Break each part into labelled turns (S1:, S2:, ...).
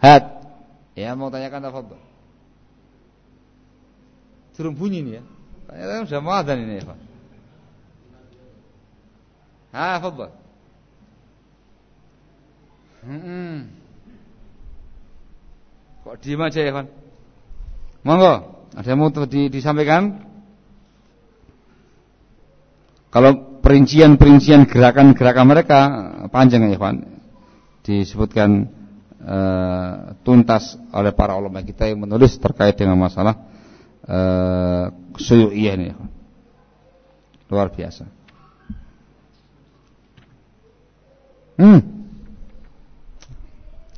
S1: Hat. Ya mau tanyakan apa? Suruh bunyi nih ya. Tanya sudah mau ada ini ya. Ha, fadhal. Hmm. Kok diem aja ya, Pak? Monggo, ada yang mau di, disampaikan? Kalau perincian-perincian gerakan-gerakan mereka panjang ya, Pak. Disebutkan uh, tuntas oleh para ulama kita yang menulis terkait dengan masalah uh, suyu'iyah ini, Luar biasa. Hmm.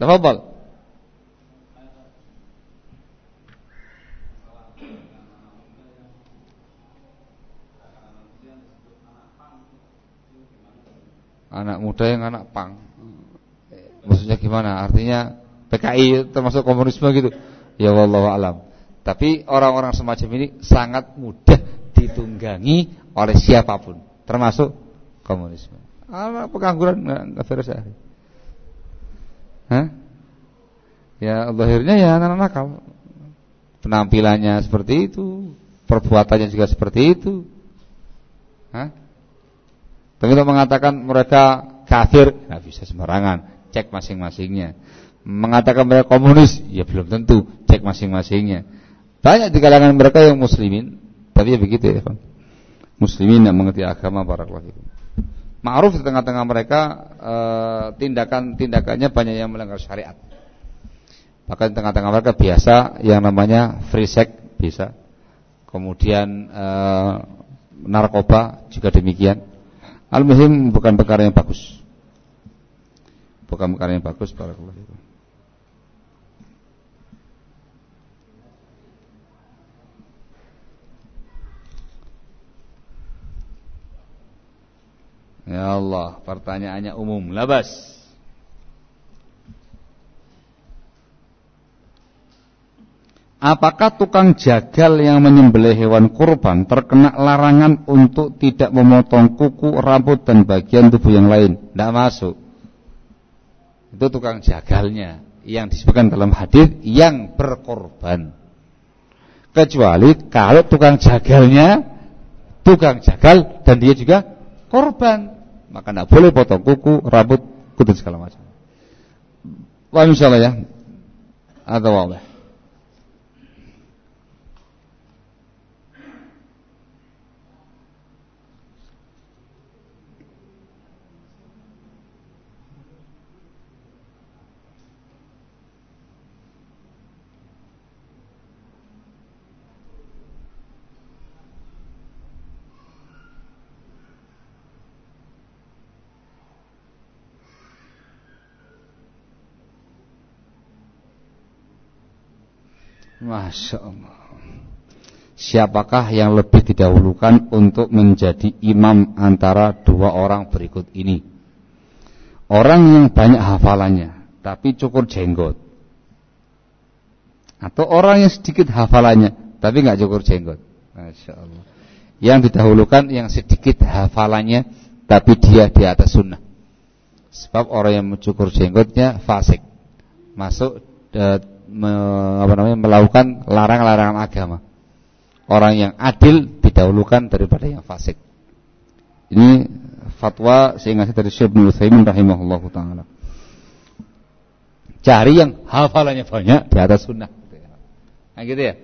S1: Tafadhal. Anak muda yang anak pang. Maksudnya gimana? Artinya PKI termasuk komunisme gitu. Ya wallahu alam. Tapi orang-orang semacam ini sangat mudah ditunggangi oleh siapa pun, termasuk komunisme. Anak pengangguran enggak virus ya. Hah? Ya akhirnya ya anak-anak nakal. Penampilannya seperti itu, perbuatannya juga seperti itu. Hah? Tapi untuk mengatakan mereka kafir, nggak bisa sembarangan. Cek masing-masingnya. Mengatakan mereka komunis, ya belum tentu. Cek masing-masingnya. Banyak di kalangan mereka yang muslimin, tapi ya begitu ya, Bang. Muslimin yang mengerti agama para itu. Ma'ruf di tengah-tengah mereka eh, tindakan-tindakannya banyak yang melanggar syariat. Bahkan di tengah-tengah mereka biasa yang namanya free sex bisa. Kemudian eh, narkoba juga demikian. Al-muhim bukan perkara yang bagus. Bukan perkara yang bagus barakallahu fikum. Ya Allah, pertanyaannya umum. Labas. Apakah tukang jagal yang menyembelih hewan kurban terkena larangan untuk tidak memotong kuku, rambut dan bagian tubuh yang lain? Tidak masuk. Itu tukang jagalnya yang disebutkan dalam hadis yang berkorban. Kecuali kalau tukang jagalnya tukang jagal dan dia juga korban, maka tidak boleh potong kuku, rambut, kudus segala macam. Wah insyaallah ya. Atau Allah. Masya Allah. Siapakah yang lebih didahulukan untuk menjadi imam antara dua orang berikut ini? Orang yang banyak hafalannya, tapi cukur jenggot. Atau orang yang sedikit hafalannya, tapi nggak cukur jenggot. Masya Allah. Yang didahulukan yang sedikit hafalannya, tapi dia di atas sunnah. Sebab orang yang mencukur jenggotnya fasik. Masuk eh, me, apa namanya melakukan larangan-larangan agama. Orang yang adil didahulukan daripada yang fasik. Ini fatwa saya ngasih dari Syekh Ibnu Utsaimin rahimahullahu taala. Cari yang hafalannya banyak di atas sunnah. Nah gitu ya.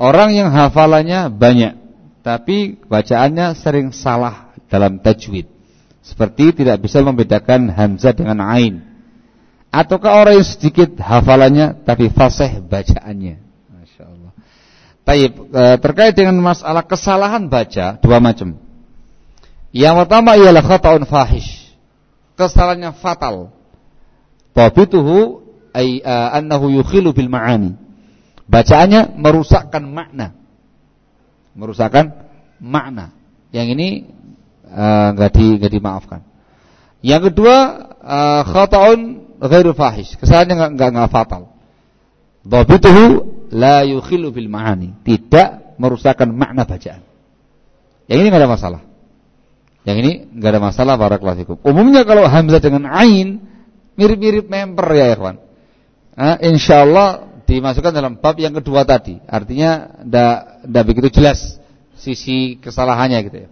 S1: Orang yang hafalannya banyak tapi bacaannya sering salah dalam tajwid. Seperti tidak bisa membedakan hamzah dengan ain ataukah orang yang sedikit hafalannya tapi fasih bacaannya. Masya Allah. Taib, e, terkait dengan masalah kesalahan baca dua macam. Yang pertama ialah khata'un fahish. Kesalahannya fatal. Tabituhu ay uh, annahu yukhilu bil ma'ani. Bacaannya merusakkan makna. Merusakkan makna. Yang ini enggak uh, di enggak dimaafkan. Yang kedua uh, khata'un ghairu fahish. Kesalahannya enggak enggak, enggak fatal. Dhabituhu la yukhilu bil ma'ani. Tidak merusakkan makna bacaan. Yang ini enggak ada masalah. Yang ini enggak ada masalah barakallahu fikum. Umumnya kalau hamzah dengan ain mirip-mirip member ya ikhwan. Nah, insya Allah dimasukkan dalam bab yang kedua tadi. Artinya tidak begitu jelas sisi kesalahannya gitu ya.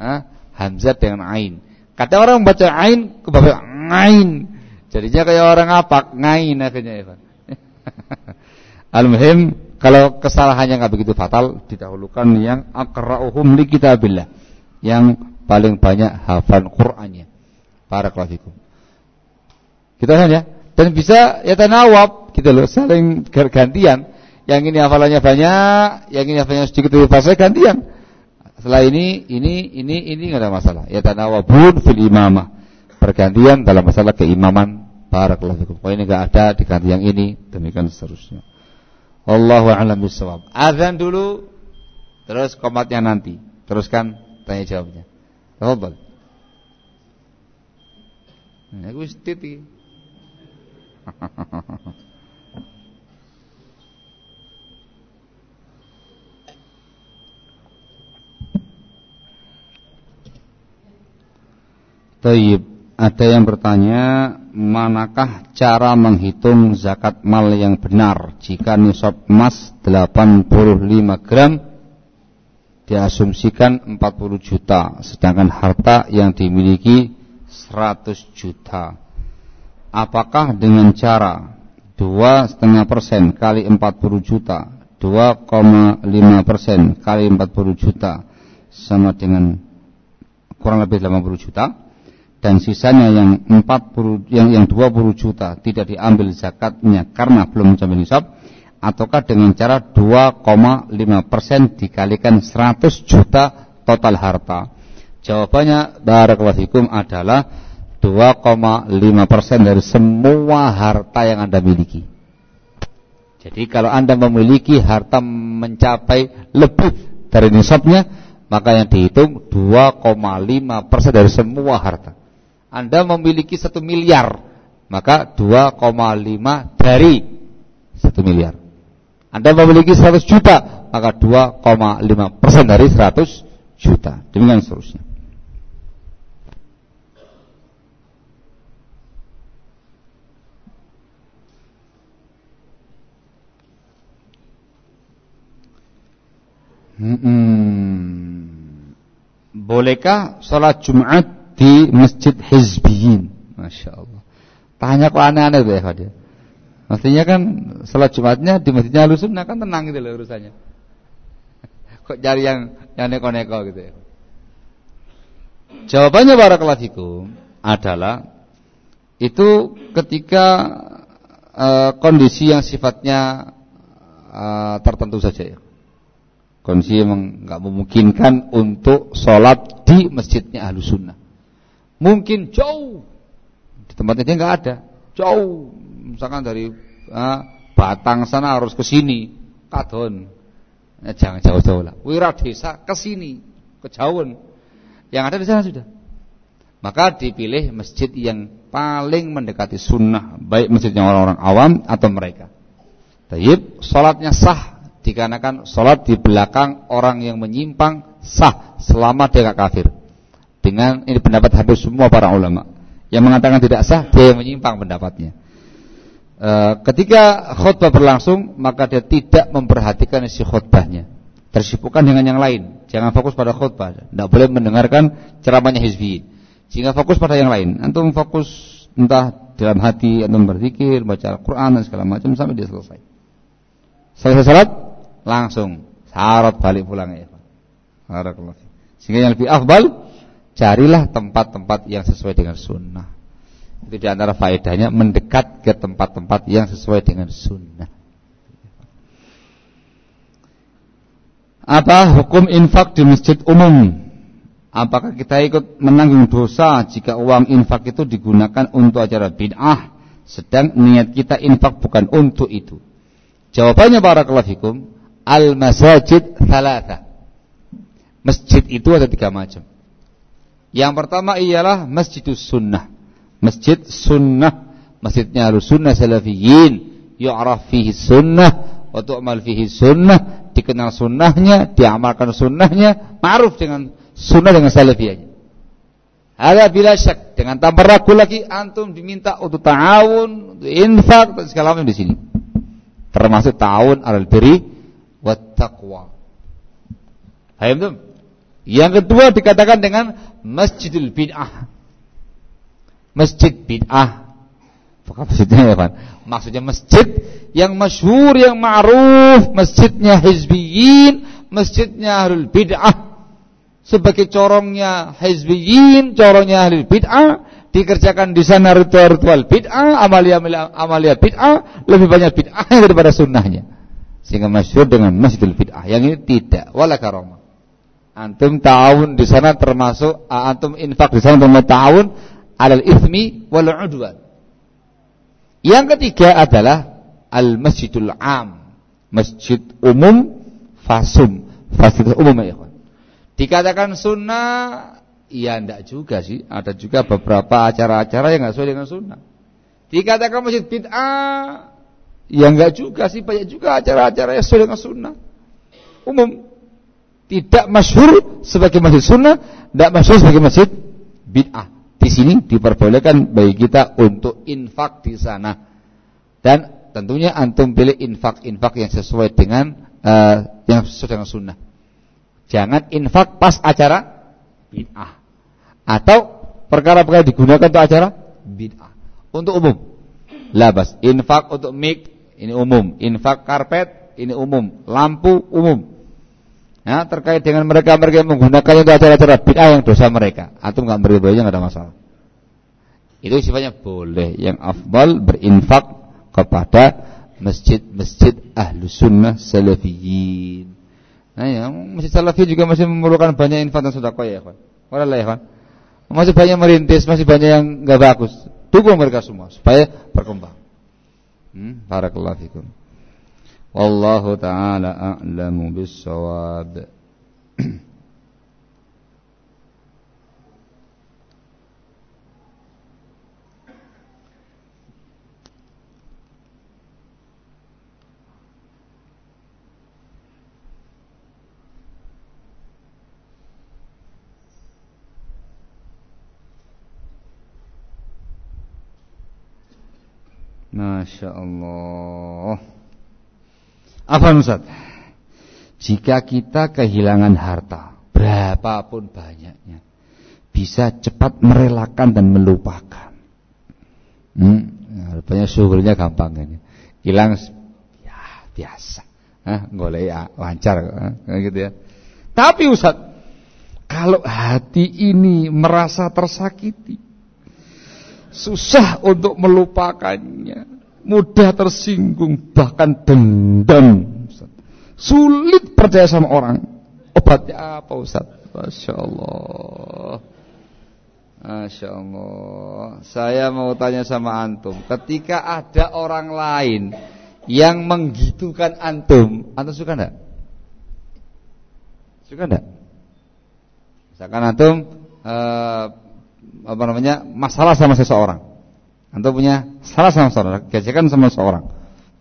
S1: Nah, Hamzah dengan Ain. Kata orang membaca Ain kebaca Ain. Jadinya kayak orang apa? Ngain akhirnya ya. Al-muhim kalau kesalahannya nggak begitu fatal didahulukan yang akra'uhum li kitabillah. Yang paling banyak hafal Qur'annya. Para fikum. Kita kan ya. Dan bisa ya tanawab gitu loh, saling gantian. Yang ini hafalannya banyak, yang ini hafalannya sedikit lebih fasih gantian. Setelah ini, ini, ini, ini nggak ada masalah. Ya tanawabun fil imamah. Pergantian dalam masalah keimaman. Barakallahu fikum. Kalau ini nggak ada diganti yang ini, demikian seterusnya. Allahu a'lam bishawab. Azan dulu, terus komatnya nanti. Teruskan tanya jawabnya. Tafadhol. Nah, aku titi. Taib, ada yang bertanya, manakah cara menghitung zakat mal yang benar jika nisab emas 85 gram diasumsikan 40 juta, sedangkan harta yang dimiliki 100 juta? Apakah dengan cara dua setengah persen kali 40 juta 2,5 persen kali 40 juta sama dengan kurang lebih 80 juta dan sisanya yang 40 yang yang 20 juta tidak diambil zakatnya karena belum mencapai nisab ataukah dengan cara 2,5 persen dikalikan 100 juta total harta jawabannya barakallahu adalah 2,5 persen dari semua harta yang Anda miliki. Jadi kalau Anda memiliki harta mencapai lebih dari nisabnya, maka yang dihitung 2,5 persen dari semua harta. Anda memiliki satu miliar, maka 2,5 dari satu miliar. Anda memiliki 100 juta, maka 2,5 persen dari 100 juta. Demikian seterusnya. Hmm. Bolehkah sholat Jumat di masjid Hizbiyin? Masya Allah. Tanya kok aneh-aneh tuh ya dia. Maksudnya kan sholat Jumatnya di masjidnya Sunnah kan tenang gitu loh urusannya. Kok cari yang yang neko-neko gitu ya. Jawabannya barakallahu fikum adalah itu ketika uh, kondisi yang sifatnya uh, tertentu saja ya kondisi memang nggak memungkinkan untuk sholat di masjidnya ahlu sunnah mungkin jauh. Di tempatnya dia nggak ada. Jauh. Misalkan dari ah, Batang sana harus ke sini. Kadon. Ya, jangan jauh-jauh lah. Wirat desa ke sini. Kejauhan. Yang ada di sana sudah. Maka dipilih masjid yang paling mendekati sunnah. Baik masjidnya orang-orang awam atau mereka. Tayyib, sholatnya sah. Dikarenakan sholat di belakang orang yang menyimpang sah. Selama dia kafir. Dengan ini pendapat hampir semua para ulama. Yang mengatakan tidak sah dia yang menyimpang pendapatnya. E, ketika khutbah berlangsung maka dia tidak memperhatikan isi khutbahnya. Tersibukkan dengan yang lain. Jangan fokus pada khutbah. Tidak boleh mendengarkan ceramahnya hizbi. Sehingga fokus pada yang lain. Antum fokus entah dalam hati antum berzikir, baca Al-Quran dan segala macam sampai dia selesai. Selesai salat langsung syarat balik pulang ya. Sehingga yang lebih afdal carilah tempat-tempat yang sesuai dengan sunnah. Itu di antara faedahnya mendekat ke tempat-tempat yang sesuai dengan sunnah. Apa hukum infak di masjid umum? Apakah kita ikut menanggung dosa jika uang infak itu digunakan untuk acara bid'ah sedang niat kita infak bukan untuk itu? Jawabannya barakallahu fikum Al-masajid thalatha. Masjid itu ada tiga macam. Yang pertama ialah masjidus sunnah. Masjid sunnah. Masjidnya harus sunnah salafiyin. Yu'raf fihi sunnah. Wa tu'mal fihi sunnah. Dikenal sunnahnya. Diamalkan sunnahnya. Ma'ruf dengan sunnah dengan salafiyahnya. Ada bila syak dengan tanpa ragu lagi antum diminta untuk ta'awun, untuk infak dan segala macam di sini. Termasuk ta'awun alal birri wat taqwa. Paham tuh? Yang kedua dikatakan dengan masjidul bid'ah. Masjid bid'ah. Apa maksudnya ya, Pak? Maksudnya masjid yang masyhur, yang ma'ruf, masjidnya hizbiyin, masjidnya ahlul bid'ah sebagai corongnya hizbiyin, corongnya ahli bid'ah, dikerjakan di sana ritual-ritual bid'ah, amalia amalia bid'ah, lebih banyak bid'ah daripada sunnahnya. Sehingga masyhur dengan masjidul bid'ah. Yang ini tidak wala karomah. Antum tahun di sana termasuk antum infak di sana termasuk tahun alal ithmi wal udwan. Yang ketiga adalah al masjidul am, masjid umum fasum, fasilitas umum ya Dikatakan sunnah, ya enggak juga sih. Ada juga beberapa acara-acara yang enggak sesuai dengan sunnah. Dikatakan masjid bid'ah, ya enggak juga sih. Banyak juga acara-acara yang sesuai dengan sunnah. Umum. Tidak masyhur sebagai masjid sunnah, enggak masyhur sebagai masjid bid'ah. Di sini diperbolehkan bagi kita untuk infak di sana. Dan tentunya antum pilih infak-infak yang sesuai dengan uh, yang sesuai dengan sunnah. Jangan infak pas acara bid'ah. Atau perkara-perkara digunakan untuk acara bid'ah. Untuk umum. Labas. Infak untuk mic ini umum. Infak karpet ini umum. Lampu umum. Ya, terkait dengan mereka-mereka yang menggunakannya untuk acara-acara bid'ah yang dosa mereka. Atau nggak meribainya nggak ada masalah. Itu sifatnya boleh. Yang afdal berinfak kepada masjid-masjid ahlu sunnah salafiyin. Nah ya, masjid salafi juga masih memerlukan banyak infak dan sedekah ya, ikhwan. Wallah ya, ikhwan. Masih banyak merintis, masih banyak yang enggak bagus. Dukung mereka semua supaya berkembang. Hmm, barakallahu fikum. Wallahu taala a'lamu bis-shawab. Masya Allah. Apa Ustaz? Jika kita kehilangan harta, berapapun banyaknya, bisa cepat merelakan dan melupakan. Hmm, rupanya syukurnya gampang ini. Hilang, ya biasa. Ah, boleh ya, lancar, ah, gitu ya. Tapi Ustaz, kalau hati ini merasa tersakiti, susah untuk melupakannya, mudah tersinggung, bahkan dendam. Sulit percaya sama orang. Obatnya apa Ustaz? Masya Allah. Masya Allah. Saya mau tanya sama antum, ketika ada orang lain yang menggitukan antum, antum suka enggak? Suka enggak? Misalkan antum uh, apa namanya masalah sama seseorang. Antum punya salah sama seseorang, gesekan sama seseorang.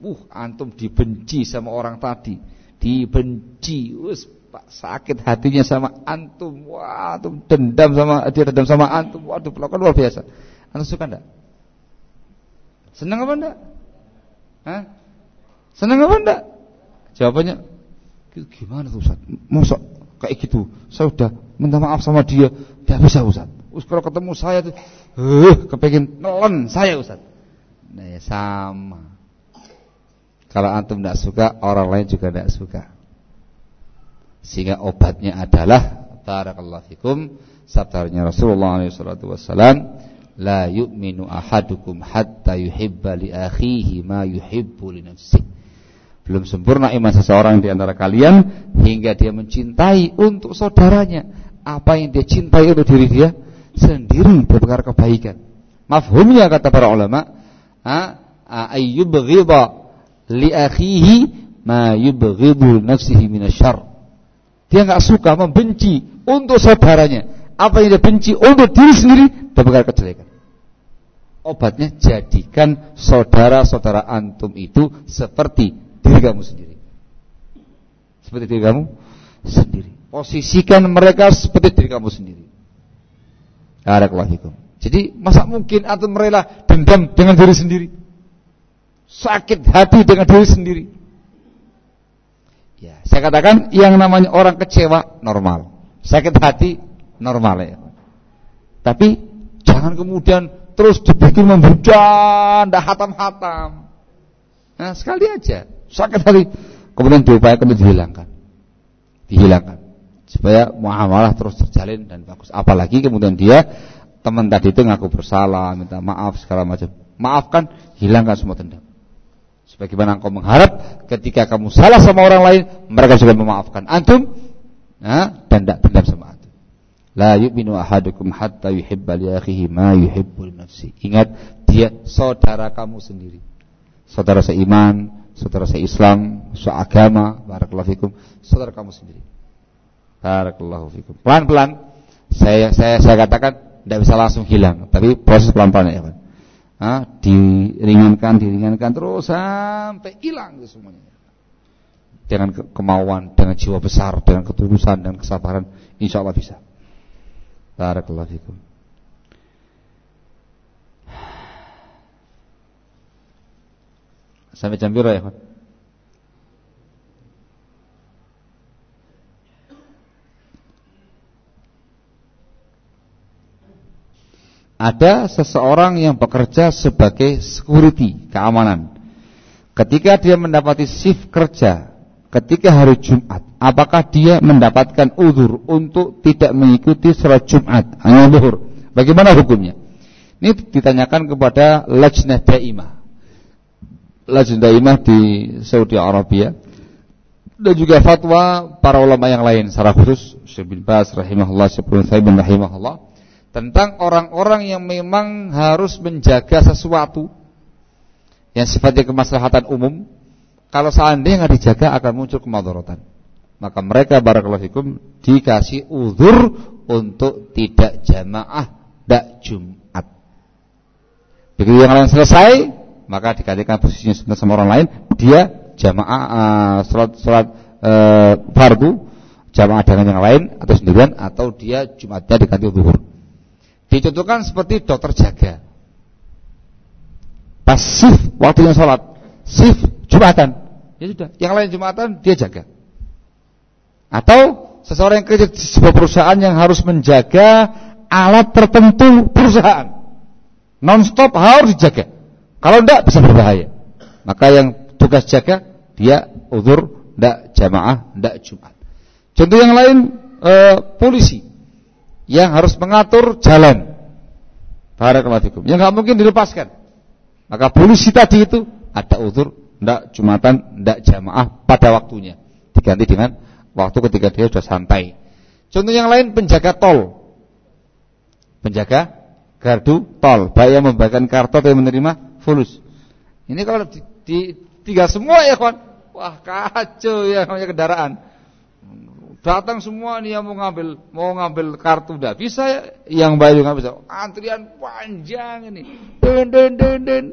S1: Uh, antum dibenci sama orang tadi, dibenci, us pak sakit hatinya sama antum, wah antum dendam sama dia dendam sama antum, waduh pelakuan luar biasa. Antum suka enggak? Senang apa enggak? Hah? Senang apa enggak? Jawabannya gimana tuh Ustaz? Kayak gitu? Saya udah minta maaf sama dia, tidak bisa Ustaz. Us kalau ketemu saya tuh, uh, kepengen nelen saya Ustaz. Nah, ya sama. Kalau antum tidak suka, orang lain juga tidak suka. Sehingga obatnya adalah barakallahu fikum sabdanya Rasulullah SAW la yu'minu ahadukum hatta yuhibba li akhihi ma yuhibbu li nafsihi belum sempurna iman seseorang di antara kalian hingga dia mencintai untuk saudaranya apa yang dia cintai untuk diri dia sendiri berperkara kebaikan. Mafhumnya kata para ulama, ayyubghidha li akhihi ma yubghidhu nafsihi minasyarr. Dia enggak suka membenci untuk saudaranya apa yang dia benci untuk diri sendiri dan perkara kejelekan. Obatnya jadikan saudara-saudara antum itu seperti diri kamu sendiri. Seperti diri kamu sendiri. Posisikan mereka seperti diri kamu sendiri. Barakallahu. Jadi masa mungkin antum rela dendam dengan diri sendiri? Sakit hati dengan diri sendiri. Ya, saya katakan yang namanya orang kecewa normal. Sakit hati normal ya. Tapi jangan kemudian terus dibikin tidak hatam-hatam. Nah, sekali aja sakit hati kemudian diupayakan untuk dihilangkan. Dihilangkan supaya muamalah terus terjalin dan bagus. Apalagi kemudian dia teman tadi itu ngaku bersalah, minta maaf segala macam. Maafkan, hilangkan semua dendam. Sebagaimana engkau mengharap ketika kamu salah sama orang lain, mereka juga memaafkan antum nah, dan tidak dendam sama antum. La yu'minu ahadukum hatta yuhibba li akhihi ma yuhibbu li nafsi. Ingat, dia saudara kamu sendiri. Saudara seiman, saudara seislam, seagama, barakallahu fikum, saudara kamu sendiri. Barakallahu fikum. Pelan-pelan saya saya saya katakan tidak bisa langsung hilang, tapi proses pelan-pelan ya, Pak ah, diringankan, diringankan terus sampai hilang itu semuanya. Dengan kemauan, dengan jiwa besar, dengan ketulusan dan kesabaran, insya Allah bisa. Barakallahu fikum. Sampai jam berapa ya, Pak? Ada seseorang yang bekerja sebagai security keamanan. Ketika dia mendapati shift kerja ketika hari Jumat, apakah dia mendapatkan udur untuk tidak mengikuti sholat Jumat hanya zuhur? Bagaimana hukumnya? Ini ditanyakan kepada Lajnah Daimah. Lajnah Daimah di Saudi Arabia dan juga fatwa para ulama yang lain secara khusus Syekh bin Bas rahimahullah, Syekh bin rahimahullah tentang orang-orang yang memang harus menjaga sesuatu yang sifatnya kemaslahatan umum. Kalau seandainya nggak dijaga akan muncul kemadharatan. Maka mereka barakallahu fikum dikasih uzur untuk tidak jamaah dak Jumat. Begitu yang lain selesai maka dikatakan posisinya sama orang lain dia jamaah uh, salat salat uh, fardu jamaah dengan yang lain atau sendirian atau dia Jumatnya diganti zuhur Dicontohkan seperti dokter jaga. Pas shift waktunya sholat, shift Jumatan, ya sudah. Yang lain Jumatan dia jaga. Atau seseorang yang kerja di sebuah perusahaan yang harus menjaga alat tertentu perusahaan, non-stop harus dijaga. Kalau tidak bisa berbahaya. Maka yang tugas jaga dia uzur, tidak jamaah, tidak Jumat. Contoh yang lain e, polisi yang harus mengatur jalan. Barakallahu Yang nggak mungkin dilepaskan. Maka polisi tadi itu ada uzur, ndak jumatan, ndak jamaah pada waktunya. Diganti dengan waktu ketika dia sudah santai. Contoh yang lain penjaga tol. Penjaga gardu tol, baik yang membagikan kartu atau yang menerima fulus. Ini kalau di, di tiga semua ya kawan, wah kacau ya namanya kendaraan datang semua nih yang mau ngambil mau ngambil kartu udah bisa ya. Yang bayu nggak bisa. Antrian panjang ini. Den den den den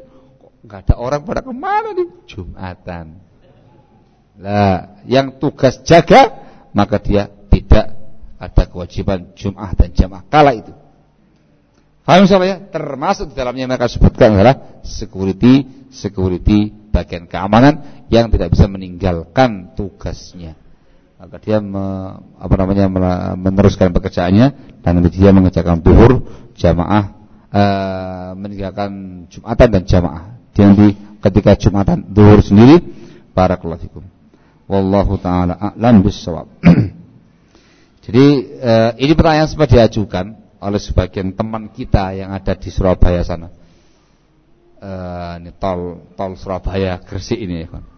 S1: nggak ada orang pada ke mana nih? Jumatan. Lah yang tugas jaga maka dia tidak ada kewajiban jumah dan jamaah kala itu. Paham siapa ya? Termasuk di dalamnya mereka sebutkan adalah security security bagian keamanan yang tidak bisa meninggalkan tugasnya maka dia me, apa namanya meneruskan pekerjaannya dan dia mengerjakan duhur jamaah e, meninggalkan jumatan dan jamaah. Dia nanti ketika jumatan duhur sendiri para fikum. Wallahu taala a'lam bissawab. Jadi e, ini pertanyaan sempat diajukan oleh sebagian teman kita yang ada di Surabaya sana. E, ini tol tol Surabaya Gresik ini ya kan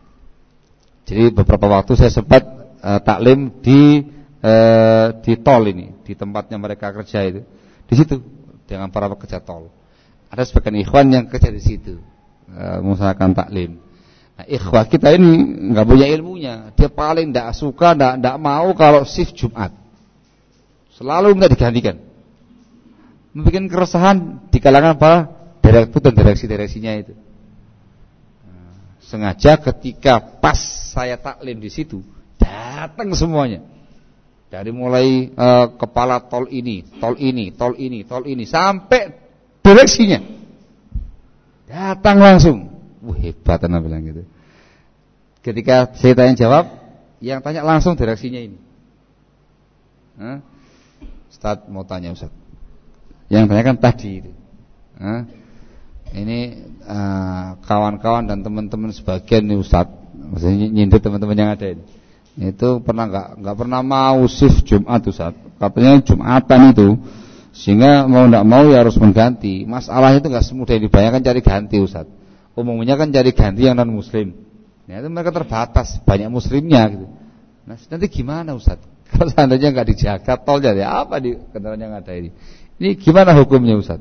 S1: jadi beberapa waktu saya sempat uh, taklim di uh, di tol ini, di tempatnya mereka kerja itu. Di situ dengan para pekerja tol. Ada sebagian ikhwan yang kerja di situ, uh, mengusahakan taklim. Nah, ikhwan kita ini nggak punya ilmunya. Dia paling tidak suka, tidak mau kalau shift Jumat. Selalu nggak digantikan. Membuat keresahan di kalangan para direktur dan direksi-direksinya itu. Nah, sengaja ketika pas saya taklim di situ, Datang semuanya. Dari mulai uh, kepala tol ini, tol ini, tol ini, tol ini sampai direksinya. Datang langsung. Wah, hebat anak bilang gitu. Ketika saya tanya jawab, yang tanya langsung direksinya ini. Hah? Ustaz mau tanya Ustaz. Yang tanya kan tadi itu. Hah? Ini eh, kawan-kawan uh, dan teman-teman sebagian nih Ustaz, maksudnya nyindir teman-teman yang ada ini. Itu pernah nggak nggak pernah mau shift Jumat Ustaz. Katanya Jumatan itu sehingga mau tidak mau ya harus mengganti. Masalah itu nggak semudah yang dibayangkan cari ganti Ustaz. Umumnya kan cari ganti yang non Muslim. Ya, itu mereka terbatas banyak Muslimnya gitu. Nah, nanti gimana Ustaz? Kalau seandainya nggak dijaga tol jadi apa di kendaraan yang ada ini? Ini gimana hukumnya Ustaz?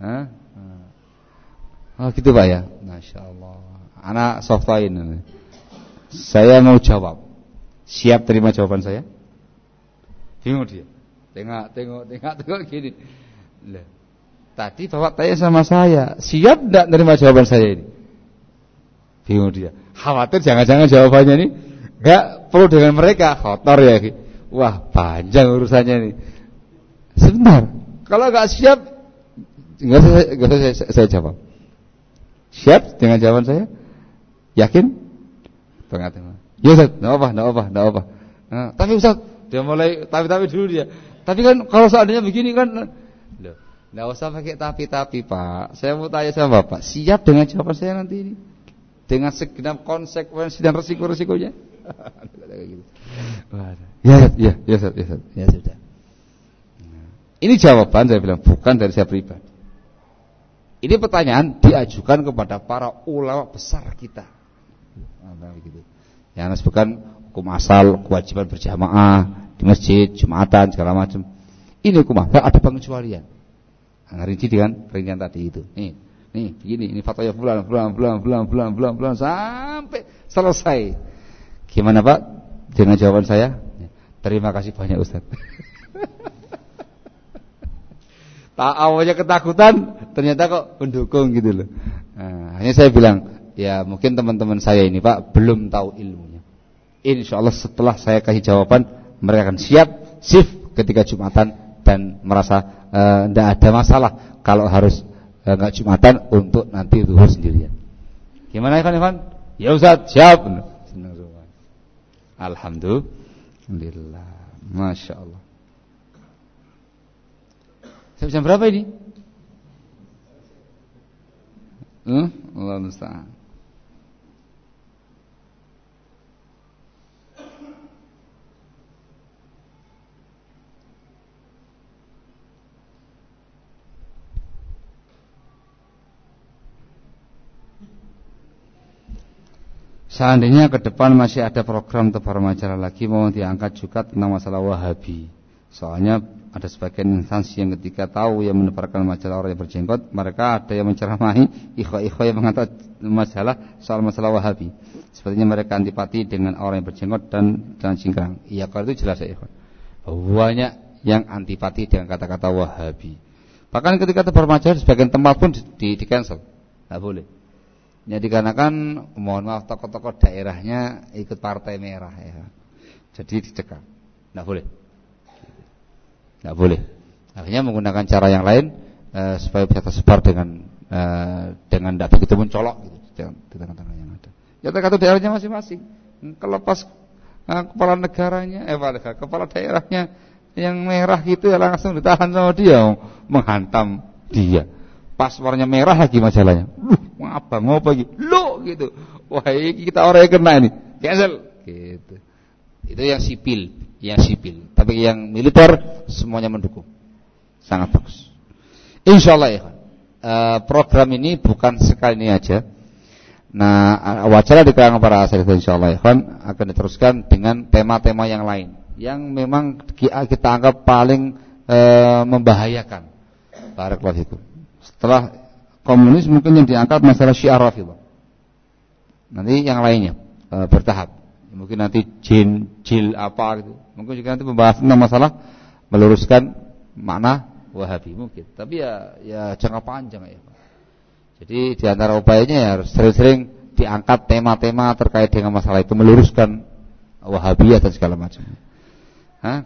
S1: Hah? Oh gitu Pak ya. Masya Allah. Anak softain. Saya mau jawab. Siap terima jawaban saya? Bingung dia. Tengok, tengok, tengok, tengok gini. Lah. Tadi Bapak tanya sama saya, siap tidak terima jawaban saya ini? Bingung dia. Khawatir jangan-jangan jawabannya ini enggak perlu dengan mereka, kotor ya. Wah, panjang urusannya ini. Sebentar. Kalau enggak siap enggak usah, enggak usah saya, saya, saya jawab. Siap dengan jawaban saya? Yakin? Tengah-tengah. Ya Ustaz, enggak apa, enggak apa, enggak apa. Nah, tapi Ustaz, dia mulai tapi-tapi dulu dia. Tapi kan kalau seandainya begini kan Loh, enggak usah pakai tapi-tapi, Pak. Saya mau tanya sama Bapak, siap dengan jawaban saya nanti ini? Dengan segenap konsekuensi dan resiko-resikonya? ya, ya, ya, ya, ya, ya sudah. Ini jawaban saya bilang bukan dari saya pribadi. Ini pertanyaan diajukan kepada para ulama besar kita. Nah, Yang bukan hukum asal, kewajiban berjamaah, di masjid, jumatan segala macam. Ini hukum apa? Ada pengecualian. Nah, rinci dengan ringan tadi itu. Nih, nih begini, ini fatwa bulan, bulan, bulan, bulan, bulan, bulan, bulan sampai selesai. Gimana Pak? Dengan jawaban saya? Terima kasih banyak Ustaz. tak awalnya ketakutan, ternyata kok mendukung gitu loh. Nah, hanya saya bilang, ya mungkin teman-teman saya ini Pak belum tahu ilmunya. Insya Allah setelah saya kasih jawaban mereka akan siap shift ketika Jumatan dan merasa tidak uh, ada masalah kalau harus nggak uh, Jumatan untuk nanti zuhur sendirian. Gimana Ivan Ivan? Ya Ustaz, siap. Senang semua. Alhamdulillah. Masya Allah. Jam berapa ini? Hmm? Allah musta'an. Seandainya ke depan masih ada program tebar majalah lagi mau diangkat juga tentang masalah Wahabi. Soalnya ada sebagian instansi yang ketika tahu yang menebarkan majalah orang yang berjenggot, mereka ada yang menceramahi ikhwa-ikhwa yang mengangkat masalah soal masalah Wahabi. Sepertinya mereka antipati dengan orang yang berjenggot dan dan cingkrang. Iya, kalau itu jelas ya ikhwan. Banyak yang antipati dengan kata-kata Wahabi. Bahkan ketika tebar majalah sebagian tempat pun di, di, di cancel. Tidak boleh. Ya dikarenakan mohon maaf tokoh-tokoh daerahnya ikut partai merah ya. Jadi dicekal. Tidak boleh. Tidak boleh. Akhirnya menggunakan cara yang lain eh, supaya bisa tersebar dengan eh, dengan tidak begitu mencolok gitu di tengah-tengah yang ada. Ya tergantung daerahnya masing-masing. Kalau pas eh, kepala negaranya, eh kepala daerahnya yang merah gitu ya langsung ditahan sama dia menghantam dia. Pas warnanya merah lagi majalahnya. Uh, apa mau pergi? Lo gitu. Wah, kita orang yang kena ini. Cancel. Gitu. Itu yang sipil, yang sipil. Tapi yang militer semuanya mendukung. Sangat bagus. Insya Allah ya. Uh, program ini bukan sekali ini aja. Nah, wacana di kalangan para Allah ya akan diteruskan dengan tema-tema yang lain yang memang kita anggap paling uh, membahayakan. Barakallahu fikum. Setelah komunis mungkin yang diangkat masalah syiar rafidah. Nanti yang lainnya e, bertahap. Mungkin nanti jin, jil apa gitu. Mungkin juga nanti membahas tentang masalah meluruskan makna Wahabi mungkin. Tapi ya ya jangka panjang ya. Jadi di antara upayanya ya harus sering-sering diangkat tema-tema terkait dengan masalah itu meluruskan Wahabiyah dan segala macam. Hah?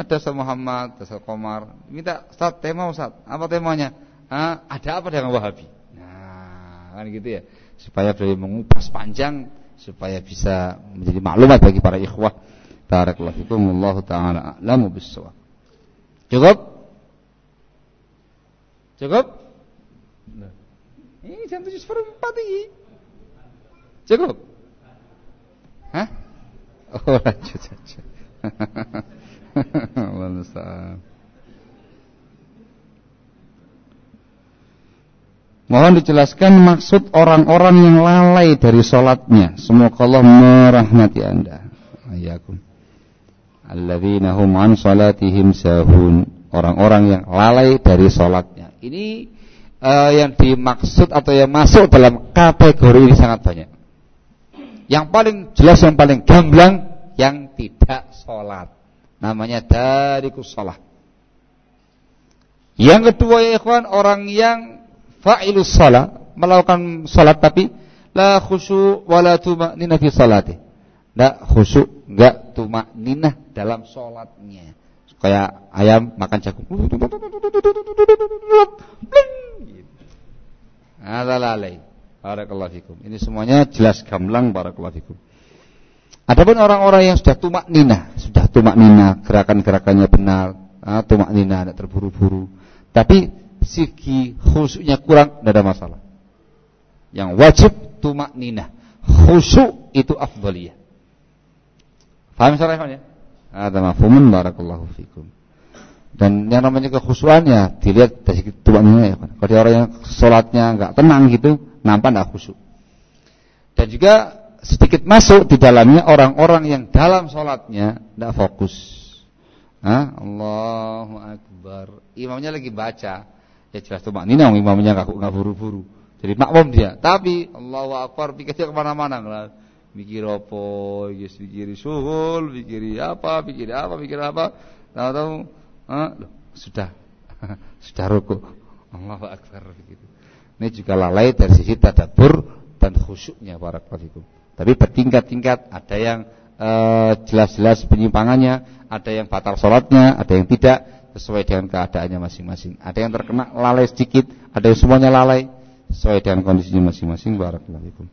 S1: Ada Muhammad, Ustaz Komar, minta Ustaz tema Ustaz, apa temanya? Hah? Ada apa dengan Wahabi? Nah, kan gitu ya. Supaya beliau mengupas panjang supaya bisa menjadi maklumat bagi para ikhwah. Barakallahu fikum, Allah taala a'lamu bissawab. Cukup? Cukup? Nah. Ini jam tujuh seperempat ini. Cukup? Hah? Oh, lanjut saja. Mohon dijelaskan maksud orang-orang yang lalai dari sholatnya. Semoga Allah merahmati anda. Ayakum. Alladzina hum an sholatihim sahun. Orang-orang yang lalai dari sholatnya. Ini uh, yang dimaksud atau yang masuk dalam kategori ini sangat banyak. Yang paling jelas, yang paling gamblang yang tidak sholat. Namanya tarikus sholat. Yang kedua ya ikhwan, orang yang fa'ilus sholat, melakukan sholat tapi la khusyuk wala tuma'nina fi salati. Tidak khusyuk, enggak tuma'nina dalam sholatnya. Kayak ayam makan jagung. Ada lalai. Barakallahu fikum. Ini semuanya jelas gamblang barakallahu fikum. Adapun orang-orang yang sudah tumak nina, sudah tumak nina, gerakan-gerakannya benar, ah, tumak nina, tidak terburu-buru. Tapi segi khusyuknya kurang, tidak ada masalah. Yang wajib tumak nina, khusyuk itu afdaliyah. Faham ya? Ada mafhumun barakallahu fikum. Dan yang namanya kekhusyuannya dilihat dari nina ya. Kalau orang yang sholatnya nggak tenang gitu, nampak nggak khusyuk. Dan juga sedikit masuk di dalamnya orang-orang yang dalam sholatnya tidak fokus. Hah? Allahu Akbar. Imamnya lagi baca. Ya jelas tuh maknina imamnya nggak nggak buru-buru. Jadi makmum dia. Tapi Allahu Akbar pikirnya ke mana-mana. Mikir apa, yes, pikir suhul, pikir apa, pikir apa, pikir apa. Tahu-tahu, loh, sudah, sudah ruku. Allahu Akbar begitu. Ini juga lalai dari sisi tadabur dan khusyuknya para kafikum. Tapi bertingkat-tingkat, ada yang eh, jelas-jelas penyimpangannya, ada yang batal sholatnya, ada yang tidak sesuai dengan keadaannya masing-masing. Ada yang terkena lalai sedikit, ada yang semuanya lalai sesuai dengan kondisinya masing-masing. Barakallahu fikum.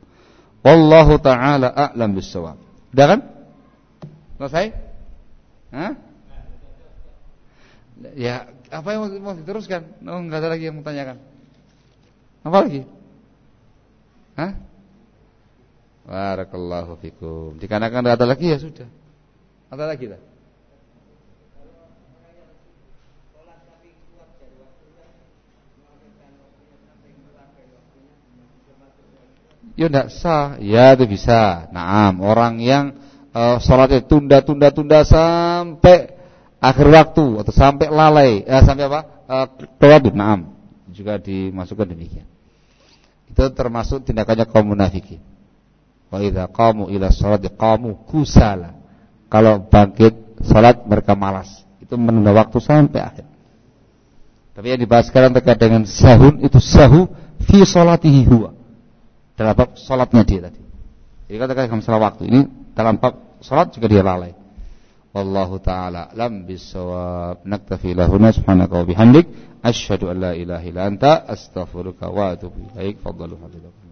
S1: Wallahu taala a'lam bissawab. Sudah kan? Selesai? Hah? Ya, apa yang mau diteruskan? Oh, enggak ada lagi yang mau tanyakan. Apa lagi? Hah? Barakallahu fikum. Dikarenakan ada lagi ya sudah. Ada lagi tak? Ya tidak sah. Ya itu bisa. Naam, orang yang uh, sholatnya tunda-tunda tunda sampai akhir waktu atau sampai lalai, eh, sampai apa? Uh, naam. Juga dimasukkan demikian. Itu termasuk tindakannya kaum munafikin. Wa idza qamu ila sholati qamu kusala. Kalau bangkit salat mereka malas. Itu menunda waktu sampai akhir. Tapi yang dibahas sekarang terkait dengan sahun itu sahu fi salatihi huwa. Dalam bab salatnya dia tadi. Jadi kata terkait masalah waktu ini dalam bab salat juga dia lalai. Wallahu taala lam bisawab. Naktafi lahuna subhanaka wa bihamdik asyhadu an la ilaha illa anta astaghfiruka wa atubu ilaik. Fadhalu hafizakum.